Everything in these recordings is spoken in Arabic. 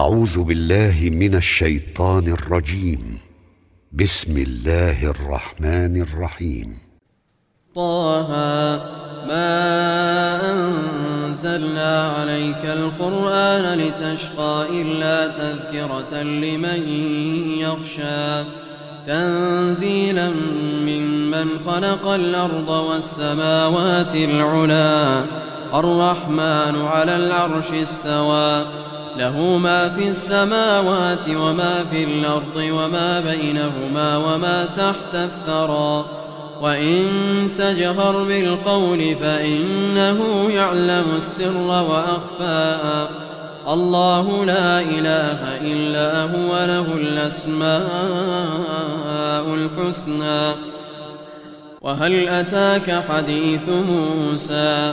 أعوذ بالله من الشيطان الرجيم. بسم الله الرحمن الرحيم. طه ما أنزلنا عليك القرآن لتشقى إلا تذكرة لمن يخشى. تنزيلا ممن خلق الأرض والسماوات العلا الرحمن على العرش استوى. له ما في السماوات وما في الأرض وما بينهما وما تحت الثرى. وإن تجهر بالقول فإنه يعلم السر وأخفى. الله لا إله إلا هو له الأسماء الحسنى. وهل أتاك حديث موسى؟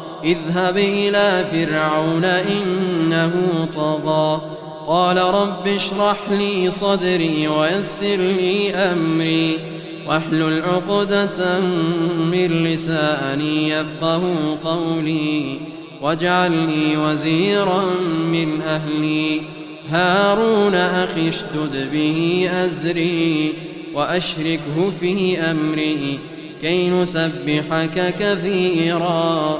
اذهب إلى فرعون إنه طغى. قال رب اشرح لي صدري ويسر لي أمري. واحلل عقدة من لساني يفقه قولي. واجعلني وزيرا من أهلي. هارون أخي اشدد به أزري. وأشركه في أمري. كي نسبحك كثيرا.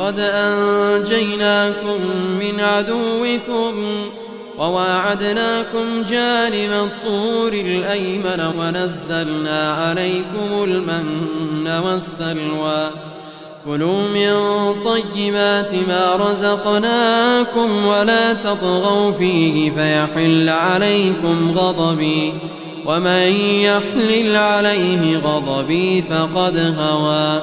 قد أنجيناكم من عدوكم وواعدناكم جانب الطور الأيمن ونزلنا عليكم المن والسلوى. كلوا من طيبات ما رزقناكم ولا تطغوا فيه فيحل عليكم غضبي. ومن يحلل عليه غضبي فقد هوى.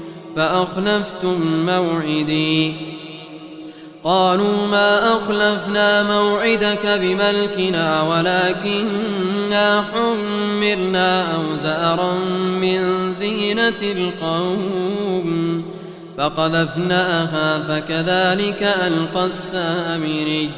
فأخلفتم موعدي. قالوا ما أخلفنا موعدك بملكنا ولكننا حمرنا أوزارا من زينة القوم. فقذفناها فكذلك ألقى السامري.